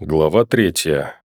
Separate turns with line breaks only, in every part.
Глава третья.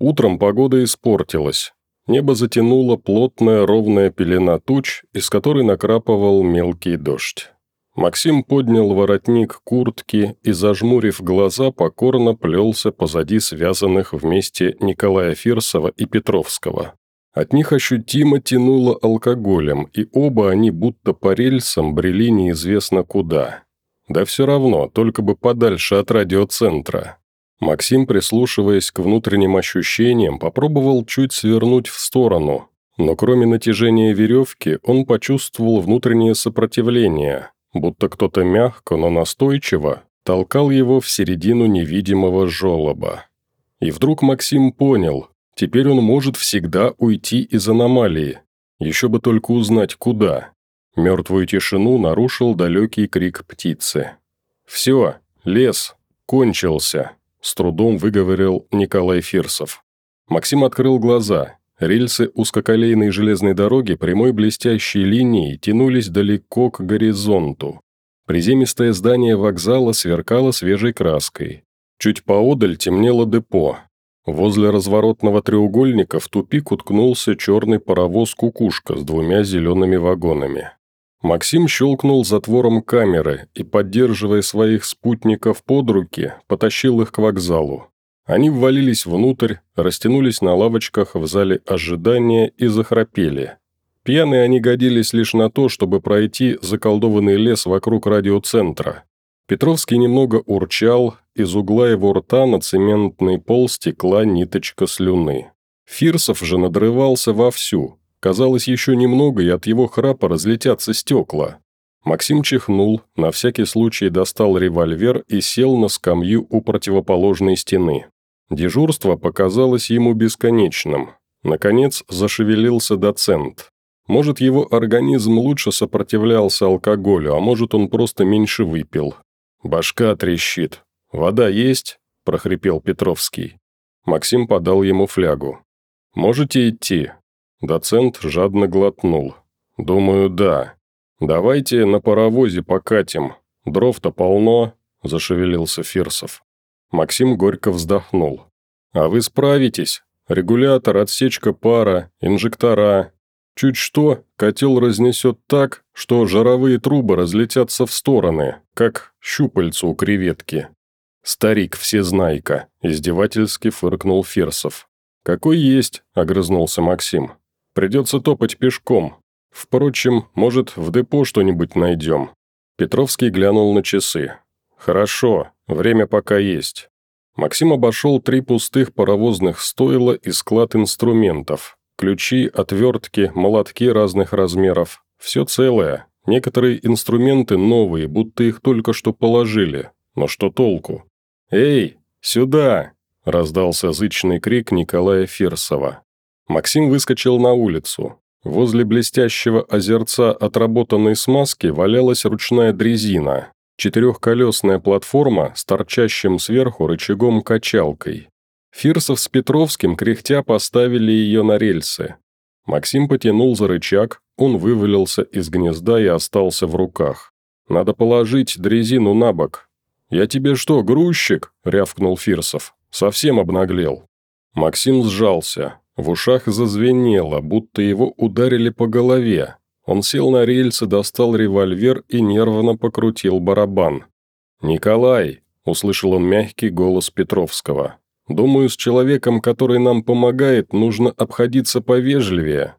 Утром погода испортилась. Небо затянуло плотная ровная пелена туч, из которой накрапывал мелкий дождь. Максим поднял воротник куртки и, зажмурив глаза, покорно плелся позади связанных вместе Николая Фирсова и Петровского. От них ощутимо тянуло алкоголем, и оба они будто по рельсам брели неизвестно куда. Да все равно, только бы подальше от радиоцентра. Максим, прислушиваясь к внутренним ощущениям, попробовал чуть свернуть в сторону, но кроме натяжения веревки он почувствовал внутреннее сопротивление, будто кто-то мягко, но настойчиво толкал его в середину невидимого желоба. И вдруг Максим понял, теперь он может всегда уйти из аномалии, еще бы только узнать куда. Мертвую тишину нарушил далекий крик птицы. «Все, лес, кончился», с трудом выговорил Николай Фирсов. Максим открыл глаза. Рельсы узкоколейной железной дороги прямой блестящей линией тянулись далеко к горизонту. Приземистое здание вокзала сверкало свежей краской. Чуть поодаль темнело депо. Возле разворотного треугольника в тупик уткнулся черный паровоз-кукушка с двумя зелеными вагонами. Максим щелкнул затвором камеры и, поддерживая своих спутников под руки, потащил их к вокзалу. Они ввалились внутрь, растянулись на лавочках в зале ожидания и захрапели. Пьяные они годились лишь на то, чтобы пройти заколдованный лес вокруг радиоцентра. Петровский немного урчал, из угла его рта на цементный пол стекла ниточка слюны. Фирсов же надрывался вовсю, Казалось, еще немного, и от его храпа разлетятся стекла. Максим чихнул, на всякий случай достал револьвер и сел на скамью у противоположной стены. Дежурство показалось ему бесконечным. Наконец зашевелился доцент. Может, его организм лучше сопротивлялся алкоголю, а может, он просто меньше выпил. «Башка трещит. Вода есть?» – прохрипел Петровский. Максим подал ему флягу. «Можете идти?» Доцент жадно глотнул. «Думаю, да. Давайте на паровозе покатим. Дров-то полно», – зашевелился Фирсов. Максим горько вздохнул. «А вы справитесь. Регулятор, отсечка пара, инжектора. Чуть что, котел разнесет так, что жировые трубы разлетятся в стороны, как щупальца у креветки». «Старик всезнайка», – издевательски фыркнул Фирсов. «Какой есть», – огрызнулся Максим. Придется топать пешком. Впрочем, может, в депо что-нибудь найдем». Петровский глянул на часы. «Хорошо, время пока есть». Максим обошел три пустых паровозных стойла и склад инструментов. Ключи, отвертки, молотки разных размеров. Все целое. Некоторые инструменты новые, будто их только что положили. Но что толку? «Эй, сюда!» – раздался зычный крик Николая Фирсова. Максим выскочил на улицу. Возле блестящего озерца отработанной смазки валялась ручная дрезина, четырехколесная платформа с торчащим сверху рычагом-качалкой. Фирсов с Петровским кряхтя поставили ее на рельсы. Максим потянул за рычаг, он вывалился из гнезда и остался в руках. «Надо положить дрезину на бок». «Я тебе что, грузчик?» – рявкнул Фирсов. «Совсем обнаглел». Максим сжался. В ушах зазвенело, будто его ударили по голове. Он сел на рельсы, достал револьвер и нервно покрутил барабан. «Николай!» – услышал он мягкий голос Петровского. «Думаю, с человеком, который нам помогает, нужно обходиться повежливее».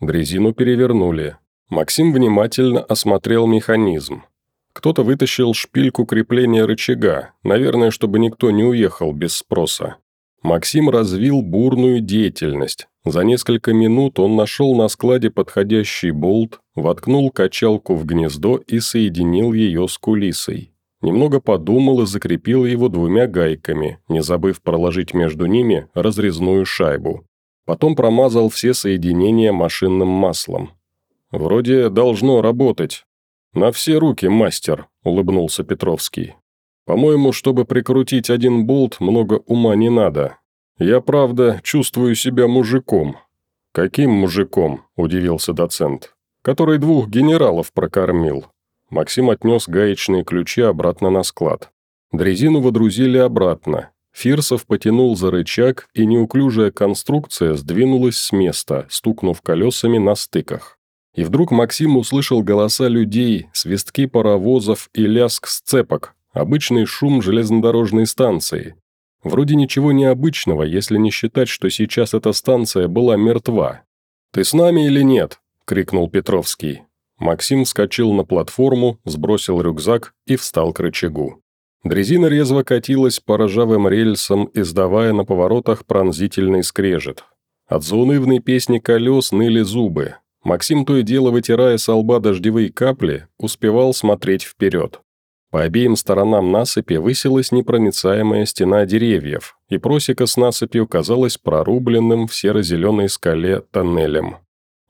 Дрезину перевернули. Максим внимательно осмотрел механизм. Кто-то вытащил шпильку крепления рычага, наверное, чтобы никто не уехал без спроса. Максим развил бурную деятельность. За несколько минут он нашел на складе подходящий болт, воткнул качалку в гнездо и соединил ее с кулисой. Немного подумал и закрепил его двумя гайками, не забыв проложить между ними разрезную шайбу. Потом промазал все соединения машинным маслом. «Вроде должно работать». «На все руки, мастер», – улыбнулся Петровский. По-моему, чтобы прикрутить один болт, много ума не надо. Я, правда, чувствую себя мужиком». «Каким мужиком?» – удивился доцент. «Который двух генералов прокормил». Максим отнес гаечные ключи обратно на склад. Дрезину водрузили обратно. Фирсов потянул за рычаг, и неуклюжая конструкция сдвинулась с места, стукнув колесами на стыках. И вдруг Максим услышал голоса людей, свистки паровозов и лязг сцепок, обычный шум железнодорожной станции. Вроде ничего необычного, если не считать, что сейчас эта станция была мертва. «Ты с нами или нет?» – крикнул Петровский. Максим вскочил на платформу, сбросил рюкзак и встал к рычагу. Дрезина резво катилась по ржавым рельсам, издавая на поворотах пронзительный скрежет. От заунывной песни колес ныли зубы. Максим, то и дело вытирая со лба дождевые капли, успевал смотреть вперед. По обеим сторонам насыпи высилась непроницаемая стена деревьев, и просека с насыпью казалась прорубленным в серо-зеленой скале тоннелем.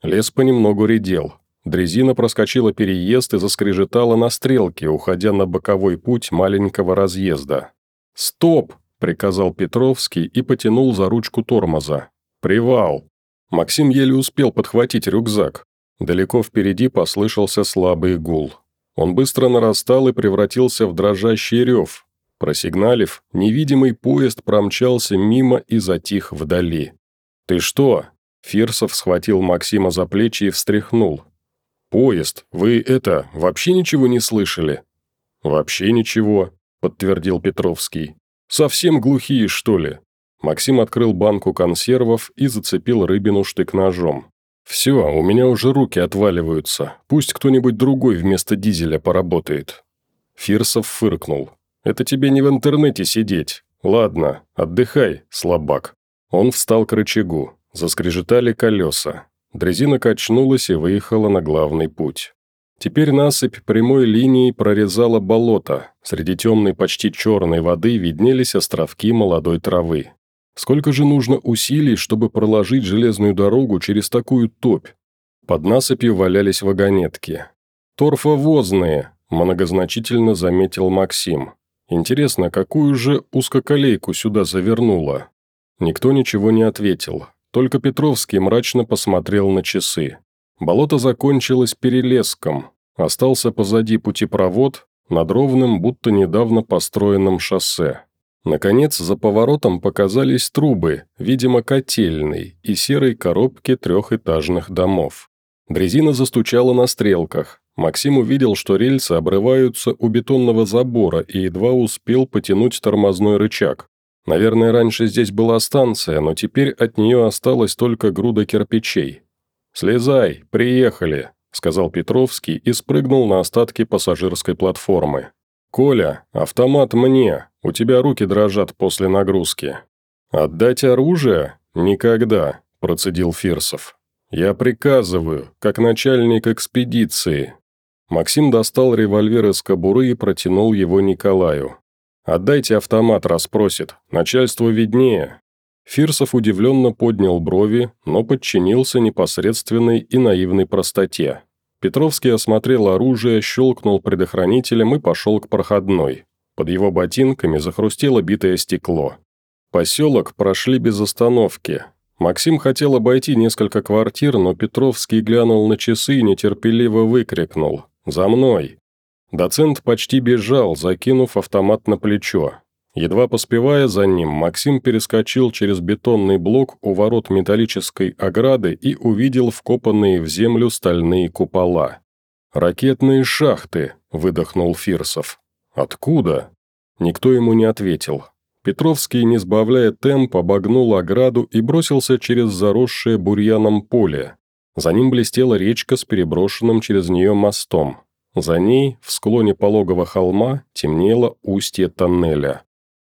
Лес понемногу редел, Дрезина проскочила переезд и заскрежетала на стрелке, уходя на боковой путь маленького разъезда. «Стоп!» – приказал Петровский и потянул за ручку тормоза. «Привал!» Максим еле успел подхватить рюкзак. Далеко впереди послышался слабый гул. Он быстро нарастал и превратился в дрожащий рев. Просигналив, невидимый поезд промчался мимо и затих вдали. «Ты что?» Фирсов схватил Максима за плечи и встряхнул. «Поезд, вы это, вообще ничего не слышали?» «Вообще ничего», – подтвердил Петровский. «Совсем глухие, что ли?» Максим открыл банку консервов и зацепил рыбину штык-ножом. «Все, у меня уже руки отваливаются. Пусть кто-нибудь другой вместо дизеля поработает». Фирсов фыркнул. «Это тебе не в интернете сидеть. Ладно, отдыхай, слабак». Он встал к рычагу. Заскрежетали колеса. Дрезина качнулась и выехала на главный путь. Теперь насыпь прямой линией прорезала болото. Среди темной, почти черной воды виднелись островки молодой травы. Сколько же нужно усилий, чтобы проложить железную дорогу через такую топь? Под насыпью валялись вагонетки. «Торфовозные», – многозначительно заметил Максим. «Интересно, какую же узкоколейку сюда завернуло?» Никто ничего не ответил. Только Петровский мрачно посмотрел на часы. Болото закончилось перелеском. Остался позади путепровод над ровным, будто недавно построенным шоссе. Наконец, за поворотом показались трубы, видимо, котельной и серой коробки трехэтажных домов. Дрезина застучала на стрелках. Максим увидел, что рельсы обрываются у бетонного забора и едва успел потянуть тормозной рычаг. Наверное, раньше здесь была станция, но теперь от нее осталась только груда кирпичей. «Слезай, приехали», – сказал Петровский и спрыгнул на остатки пассажирской платформы. «Коля, автомат мне, у тебя руки дрожат после нагрузки». «Отдать оружие? Никогда», – процедил Фирсов. «Я приказываю, как начальник экспедиции». Максим достал револьвер из кобуры и протянул его Николаю. «Отдайте автомат», – расспросит. «Начальству виднее». Фирсов удивленно поднял брови, но подчинился непосредственной и наивной простоте. Петровский осмотрел оружие, щелкнул предохранителем и пошел к проходной. Под его ботинками захрустело битое стекло. Поселок прошли без остановки. Максим хотел обойти несколько квартир, но Петровский глянул на часы и нетерпеливо выкрикнул «За мной!». Доцент почти бежал, закинув автомат на плечо. Едва поспевая за ним, Максим перескочил через бетонный блок у ворот металлической ограды и увидел вкопанные в землю стальные купола. «Ракетные шахты», – выдохнул Фирсов. «Откуда?» Никто ему не ответил. Петровский, не сбавляя темп, обогнул ограду и бросился через заросшее бурьяном поле. За ним блестела речка с переброшенным через нее мостом. За ней, в склоне пологого холма, темнело устье тоннеля.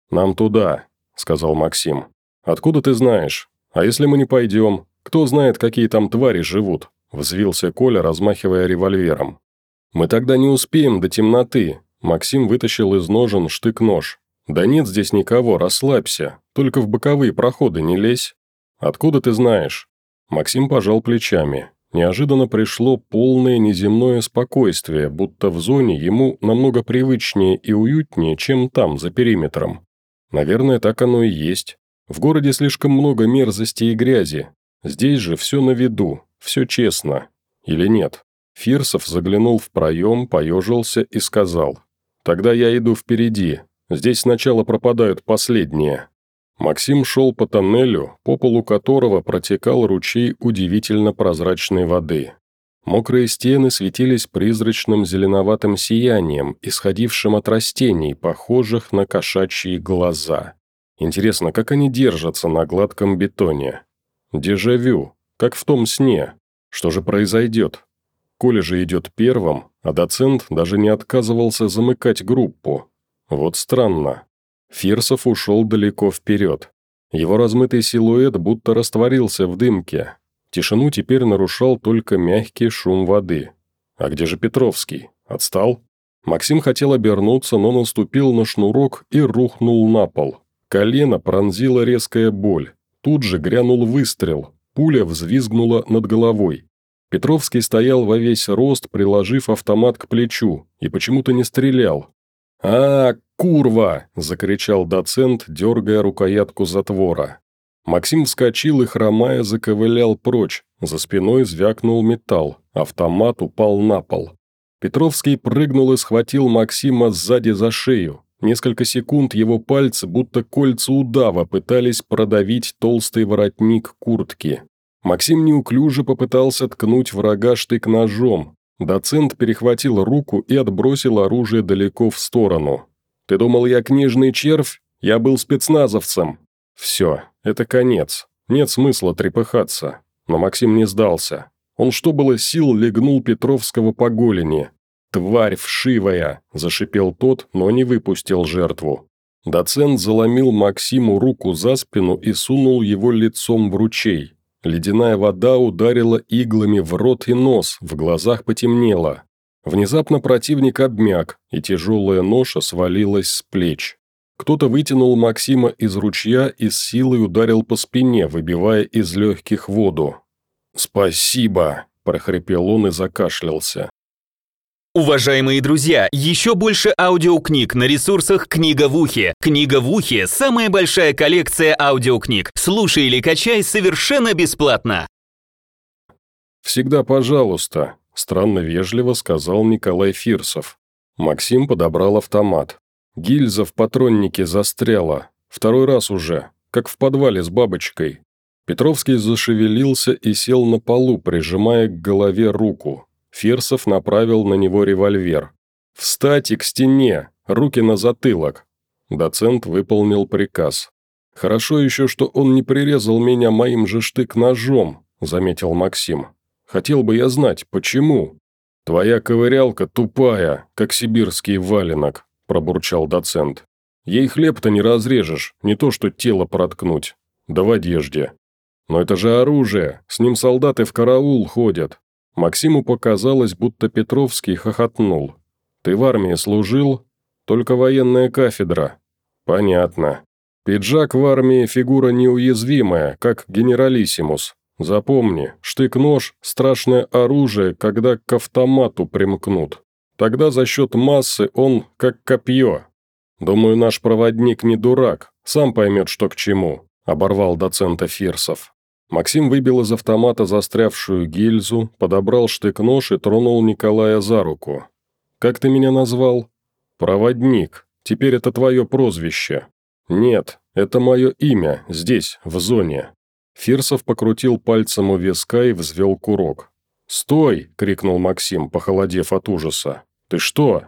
«Нам туда», — сказал Максим. «Откуда ты знаешь? А если мы не пойдем? Кто знает, какие там твари живут?» — взвился Коля, размахивая револьвером. «Мы тогда не успеем до темноты», — Максим вытащил из ножен штык-нож. «Да нет здесь никого, расслабься. Только в боковые проходы не лезь». «Откуда ты знаешь?» Максим пожал плечами. Неожиданно пришло полное неземное спокойствие, будто в зоне ему намного привычнее и уютнее, чем там, за периметром. Наверное, так оно и есть. В городе слишком много мерзости и грязи. Здесь же все на виду, все честно. Или нет? Фирсов заглянул в проем, поежился и сказал. «Тогда я иду впереди. Здесь сначала пропадают последние». Максим шел по тоннелю, по полу которого протекал ручей удивительно прозрачной воды. Мокрые стены светились призрачным зеленоватым сиянием, исходившим от растений, похожих на кошачьи глаза. Интересно, как они держатся на гладком бетоне? Дежавю, как в том сне. Что же произойдет? Коля же идет первым, а доцент даже не отказывался замыкать группу. Вот странно. Фирсов ушел далеко вперед. Его размытый силуэт будто растворился в дымке. Тишину теперь нарушал только мягкий шум воды. А где же Петровский? Отстал? Максим хотел обернуться, но наступил на шнурок и рухнул на пол. Колено пронзила резкая боль. Тут же грянул выстрел. Пуля взвизгнула над головой. Петровский стоял во весь рост, приложив автомат к плечу, и почему-то не стрелял. «А, курва!» – закричал доцент, дергая рукоятку затвора. Максим вскочил и, хромая, заковылял прочь. За спиной звякнул металл. Автомат упал на пол. Петровский прыгнул и схватил Максима сзади за шею. Несколько секунд его пальцы, будто кольца удава, пытались продавить толстый воротник куртки. Максим неуклюже попытался ткнуть врага штык-ножом. Доцент перехватил руку и отбросил оружие далеко в сторону. «Ты думал, я книжный червь? Я был спецназовцем». «Все, это конец. Нет смысла трепыхаться». Но Максим не сдался. Он что было сил легнул Петровского по голени. «Тварь вшивая!» – зашипел тот, но не выпустил жертву. Доцент заломил Максиму руку за спину и сунул его лицом в ручей. Ледяная вода ударила иглами в рот и нос, в глазах потемнело. Внезапно противник обмяк, и тяжелая ноша свалилась с плеч. Кто-то вытянул Максима из ручья и с силой ударил по спине, выбивая из легких воду. «Спасибо!» – прохрипел он и закашлялся.
Уважаемые друзья, еще больше аудиокниг на ресурсах «Книга в ухе». «Книга в ухе» — самая большая коллекция аудиокниг. Слушай или качай совершенно бесплатно.
«Всегда пожалуйста», — странно вежливо сказал Николай Фирсов. Максим подобрал автомат. Гильза в патроннике застряла. Второй раз уже, как в подвале с бабочкой. Петровский зашевелился и сел на полу, прижимая к голове руку. Фирсов направил на него револьвер. «Встать и к стене! Руки на затылок!» Доцент выполнил приказ. «Хорошо еще, что он не прирезал меня моим же штык-ножом», – заметил Максим. «Хотел бы я знать, почему?» «Твоя ковырялка тупая, как сибирский валенок», – пробурчал доцент. «Ей хлеб-то не разрежешь, не то что тело проткнуть. Да в одежде. Но это же оружие, с ним солдаты в караул ходят. Максиму показалось, будто Петровский хохотнул. «Ты в армии служил? Только военная кафедра». «Понятно. Пиджак в армии – фигура неуязвимая, как генералиссимус. Запомни, штык-нож – страшное оружие, когда к автомату примкнут. Тогда за счет массы он как копье. Думаю, наш проводник не дурак, сам поймет, что к чему», – оборвал доцента Фирсов. Максим выбил из автомата застрявшую гильзу, подобрал штык-нож и тронул Николая за руку. «Как ты меня назвал?» «Проводник. Теперь это твое прозвище». «Нет, это мое имя, здесь, в зоне». Фирсов покрутил пальцем у виска и взвел курок. «Стой!» – крикнул Максим, похолодев от ужаса. «Ты что?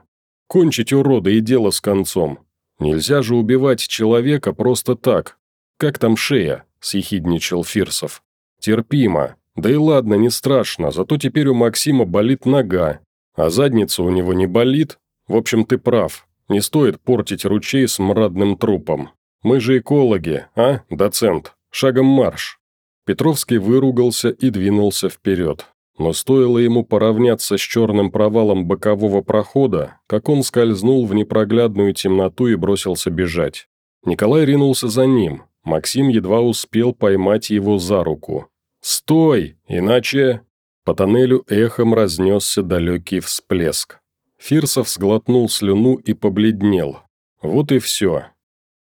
Кончить урода и дело с концом. Нельзя же убивать человека просто так. Как там шея? – съехидничал Фирсов. «Терпимо. Да и ладно, не страшно, зато теперь у Максима болит нога. А задница у него не болит? В общем, ты прав. Не стоит портить ручей с мрадным трупом. Мы же экологи, а, доцент? Шагом марш». Петровский выругался и двинулся вперед. Но стоило ему поравняться с черным провалом бокового прохода, как он скользнул в непроглядную темноту и бросился бежать. Николай ринулся за ним, Максим едва успел поймать его за руку. «Стой! Иначе...» По тоннелю эхом разнесся далекий всплеск. Фирсов сглотнул слюну и побледнел. «Вот и все.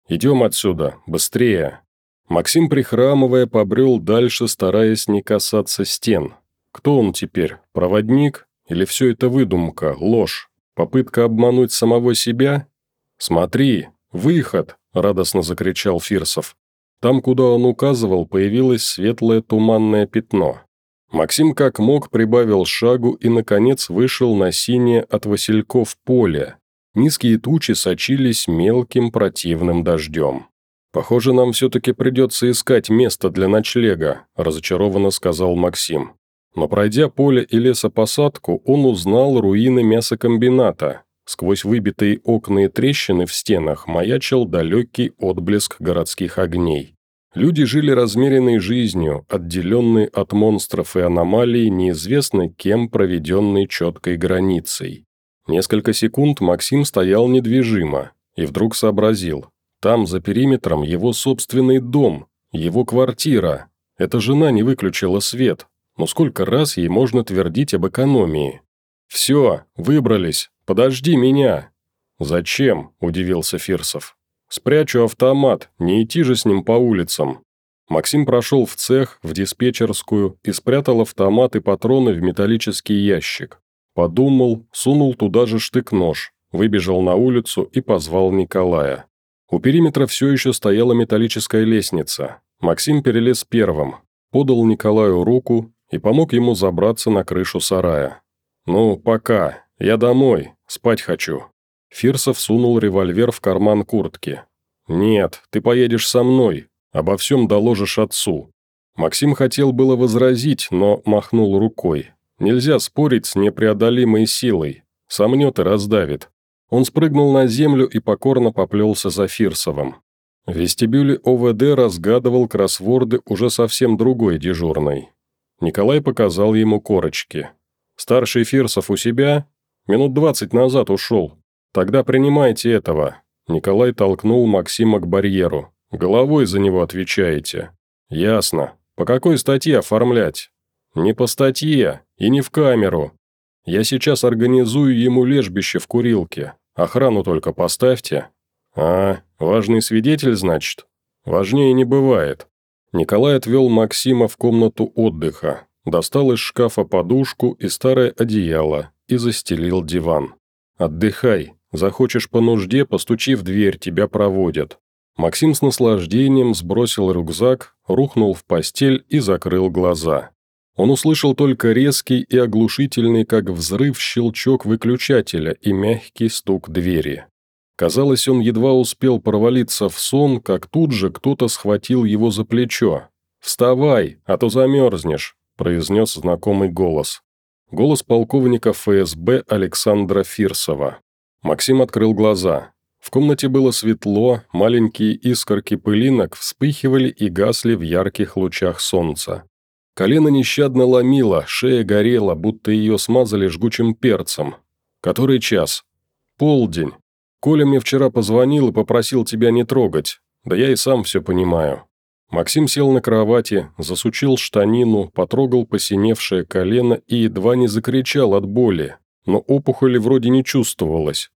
Идем отсюда, быстрее!» Максим, прихрамывая, побрел дальше, стараясь не касаться стен. Кто он теперь, проводник? Или все это выдумка, ложь? Попытка обмануть самого себя? «Смотри, выход!» – радостно закричал Фирсов. Там, куда он указывал, появилось светлое туманное пятно. Максим как мог прибавил шагу и, наконец, вышел на синее от васильков поле. Низкие тучи сочились мелким противным дождем. «Похоже, нам все-таки придется искать место для ночлега», – разочарованно сказал Максим. Но пройдя поле и лесопосадку, он узнал руины мясокомбината. Сквозь выбитые окна и трещины в стенах маячил далекий отблеск городских огней. Люди жили размеренной жизнью, отделенной от монстров и аномалий, неизвестно кем проведенной четкой границей. Несколько секунд Максим стоял недвижимо и вдруг сообразил. Там, за периметром, его собственный дом, его квартира. Эта жена не выключила свет. Но сколько раз ей можно твердить об экономии? «Все, выбрались. Подожди меня». «Зачем?» – удивился Фирсов. «Спрячу автомат, не идти же с ним по улицам». Максим прошел в цех, в диспетчерскую и спрятал автомат и патроны в металлический ящик. Подумал, сунул туда же штык-нож, выбежал на улицу и позвал Николая. У периметра все еще стояла металлическая лестница. Максим перелез первым, подал Николаю руку и помог ему забраться на крышу сарая. «Ну, пока. Я домой. Спать хочу». Фирсов сунул револьвер в карман куртки. «Нет, ты поедешь со мной. Обо всем доложишь отцу». Максим хотел было возразить, но махнул рукой. Нельзя спорить с непреодолимой силой. Сомнет и раздавит. Он спрыгнул на землю и покорно поплелся за Фирсовым. В вестибюле ОВД разгадывал кроссворды уже совсем другой дежурной. Николай показал ему корочки. «Старший Фирсов у себя? Минут двадцать назад ушел. Тогда принимайте этого». Николай толкнул Максима к барьеру. «Головой за него отвечаете». «Ясно. По какой статье оформлять?» «Не по статье и не в камеру. Я сейчас организую ему лежбище в курилке. Охрану только поставьте». «А, важный свидетель, значит?» «Важнее не бывает. Николай отвел Максима в комнату отдыха, достал из шкафа подушку и старое одеяло и застелил диван. «Отдыхай. Захочешь по нужде, постучи в дверь, тебя проводят». Максим с наслаждением сбросил рюкзак, рухнул в постель и закрыл глаза. Он услышал только резкий и оглушительный, как взрыв, щелчок выключателя и мягкий стук двери. Казалось, он едва успел провалиться в сон, как тут же кто-то схватил его за плечо. «Вставай, а то замерзнешь», – произнес знакомый голос. Голос полковника ФСБ Александра Фирсова. Максим открыл глаза. В комнате было светло, маленькие искорки пылинок вспыхивали и гасли в ярких лучах солнца. Колено нещадно ломило, шея горела, будто ее смазали жгучим перцем. Который час? Полдень. Коля мне вчера позвонил и попросил тебя не трогать. Да я и сам все понимаю». Максим сел на кровати, засучил штанину, потрогал посиневшее колено и едва не закричал от боли, но опухоли вроде не чувствовалось.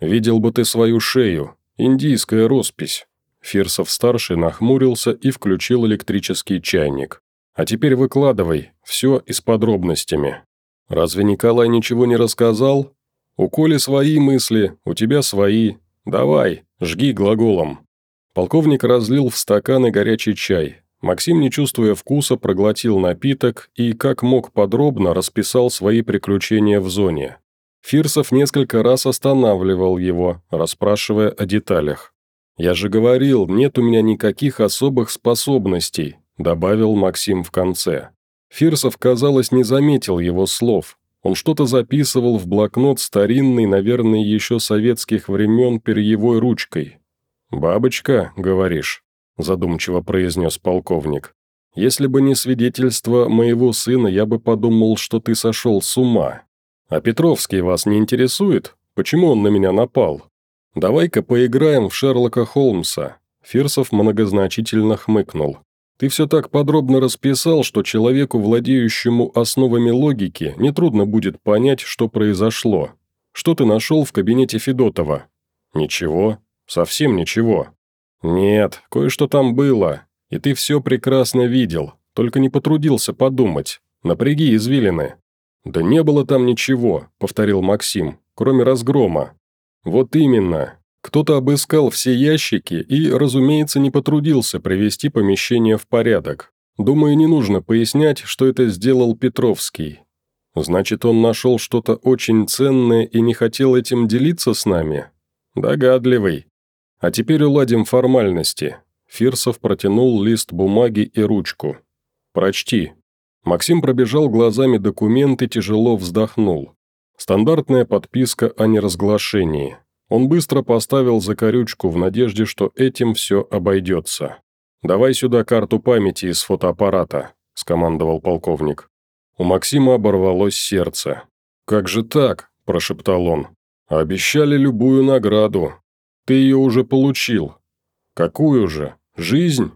«Видел бы ты свою шею. Индийская роспись». Фирсов-старший нахмурился и включил электрический чайник. «А теперь выкладывай, все и с подробностями». «Разве Николай ничего не рассказал?» У Коли свои мысли, у тебя свои. Давай, жги глаголом». Полковник разлил в стаканы горячий чай. Максим, не чувствуя вкуса, проглотил напиток и, как мог подробно, расписал свои приключения в зоне. Фирсов несколько раз останавливал его, расспрашивая о деталях. «Я же говорил, нет у меня никаких особых способностей», добавил Максим в конце. Фирсов, казалось, не заметил его слов, он что-то записывал в блокнот старинный, наверное, еще советских времен перьевой ручкой. «Бабочка, говоришь?» – задумчиво произнес полковник. «Если бы не свидетельство моего сына, я бы подумал, что ты сошел с ума. А Петровский вас не интересует? Почему он на меня напал? Давай-ка поиграем в Шерлока Холмса». Фирсов многозначительно хмыкнул. Ты все так подробно расписал, что человеку, владеющему основами логики, нетрудно будет понять, что произошло. Что ты нашел в кабинете Федотова? Ничего. Совсем ничего. Нет, кое-что там было. И ты все прекрасно видел, только не потрудился подумать. Напряги извилины. Да не было там ничего, повторил Максим, кроме разгрома. Вот именно. Кто-то обыскал все ящики и, разумеется, не потрудился привести помещение в порядок. Думаю, не нужно пояснять, что это сделал Петровский. Значит, он нашел что-то очень ценное и не хотел этим делиться с нами? Догадливый. А теперь уладим формальности. Фирсов протянул лист бумаги и ручку. «Прочти». Максим пробежал глазами документы, тяжело вздохнул. Стандартная подписка о неразглашении. Он быстро поставил закорючку в надежде, что этим все обойдется. «Давай сюда карту памяти из фотоаппарата», – скомандовал полковник. У Максима оборвалось сердце. «Как же так?» – прошептал он. «Обещали любую награду. Ты ее уже получил. Какую же? Жизнь?»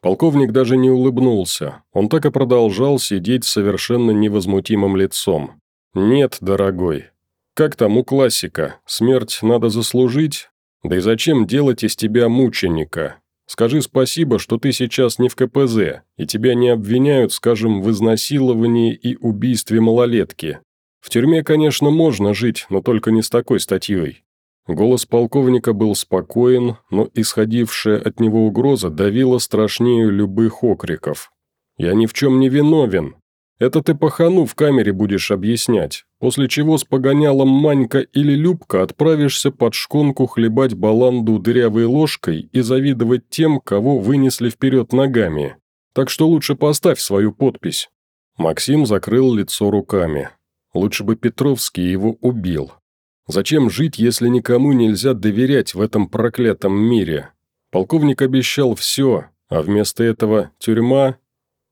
Полковник даже не улыбнулся. Он так и продолжал сидеть с совершенно невозмутимым лицом. «Нет, дорогой. Как там у классика? Смерть надо заслужить? Да и зачем делать из тебя мученика? Скажи спасибо, что ты сейчас не в КПЗ, и тебя не обвиняют, скажем, в изнасиловании и убийстве малолетки. В тюрьме, конечно, можно жить, но только не с такой статьей». Голос полковника был спокоен, но исходившая от него угроза давила страшнее любых окриков. «Я ни в чем не виновен. Это ты пахану в камере будешь объяснять, после чего с погонялом Манька или Любка отправишься под шконку хлебать баланду дырявой ложкой и завидовать тем, кого вынесли вперед ногами. Так что лучше поставь свою подпись». Максим закрыл лицо руками. Лучше бы Петровский его убил. Зачем жить, если никому нельзя доверять в этом проклятом мире? Полковник обещал все, а вместо этого тюрьма...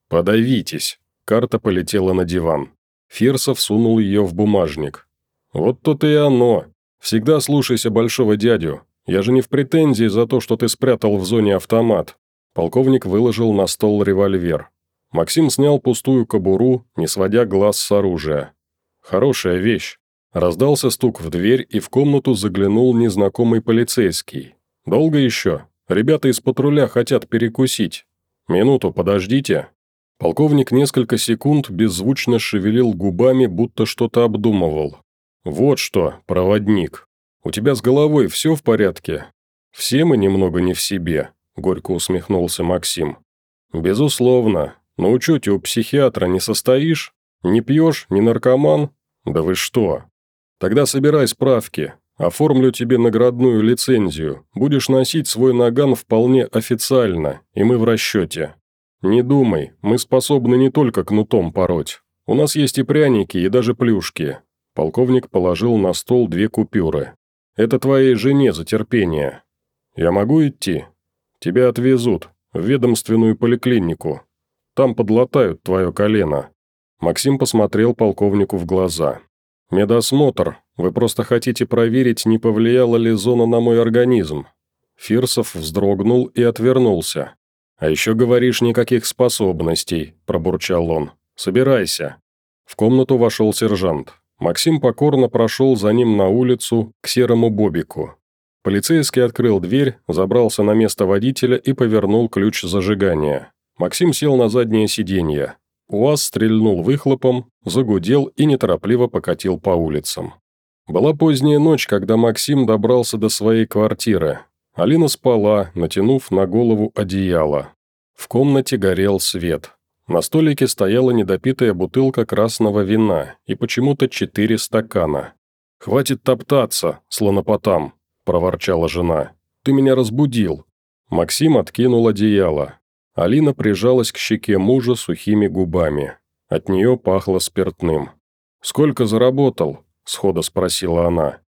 Подавитесь. Карта полетела на диван. Фирсов сунул ее в бумажник. «Вот то-то и оно. Всегда слушайся большого дядю. Я же не в претензии за то, что ты спрятал в зоне автомат». Полковник выложил на стол револьвер. Максим снял пустую кобуру, не сводя глаз с оружия. «Хорошая вещь». Раздался стук в дверь, и в комнату заглянул незнакомый полицейский. «Долго еще? Ребята из патруля хотят перекусить. Минуту, подождите». Полковник несколько секунд беззвучно шевелил губами, будто что-то обдумывал. «Вот что, проводник. У тебя с головой все в порядке?» «Все мы немного не в себе», – горько усмехнулся Максим. «Безусловно. На учете у психиатра не состоишь? Не пьешь, не наркоман? Да вы что? Тогда собирай справки. Оформлю тебе наградную лицензию. Будешь носить свой наган вполне официально, и мы в расчете. «Не думай, мы способны не только кнутом пороть. У нас есть и пряники, и даже плюшки». Полковник положил на стол две купюры. «Это твоей жене за терпение. Я могу идти? Тебя отвезут в ведомственную поликлинику. Там подлатают твое колено». Максим посмотрел полковнику в глаза. «Медосмотр. Вы просто хотите проверить, не повлияла ли зона на мой организм». Фирсов вздрогнул и отвернулся. «А еще говоришь, никаких способностей», – пробурчал он. «Собирайся». В комнату вошел сержант. Максим покорно прошел за ним на улицу к серому бобику. Полицейский открыл дверь, забрался на место водителя и повернул ключ зажигания. Максим сел на заднее сиденье. УАЗ стрельнул выхлопом, загудел и неторопливо покатил по улицам. Была поздняя ночь, когда Максим добрался до своей квартиры. Алина спала, натянув на голову одеяло. В комнате горел свет. На столике стояла недопитая бутылка красного вина и почему-то четыре стакана. «Хватит топтаться, слонопотам», – проворчала жена. «Ты меня разбудил». Максим откинул одеяло. Алина прижалась к щеке мужа сухими губами. От нее пахло спиртным. «Сколько заработал?» – схода спросила она.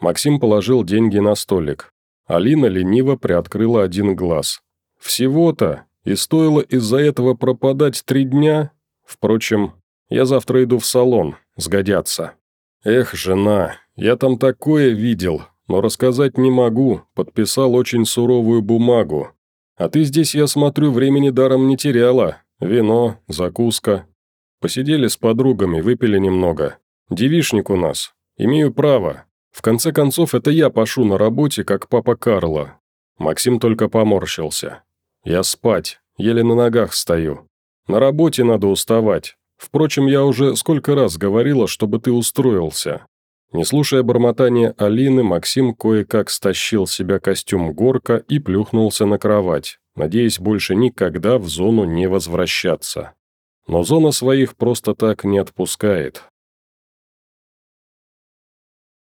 Максим положил деньги на столик. Алина лениво приоткрыла один глаз. «Всего-то, и стоило из-за этого пропадать три дня? Впрочем, я завтра иду в салон, сгодятся». «Эх, жена, я там такое видел, но рассказать не могу, подписал очень суровую бумагу. А ты здесь, я смотрю, времени даром не теряла. Вино, закуска. Посидели с подругами, выпили немного. Девишник у нас. Имею право, в конце концов, это я пашу на работе, как папа Карла. Максим только поморщился. Я спать, еле на ногах стою. На работе надо уставать. Впрочем, я уже сколько раз говорила, чтобы ты устроился. Не слушая бормотания Алины, Максим кое-как стащил с себя костюм горка и плюхнулся на кровать, надеясь больше никогда в зону не возвращаться. Но зона своих просто так не отпускает.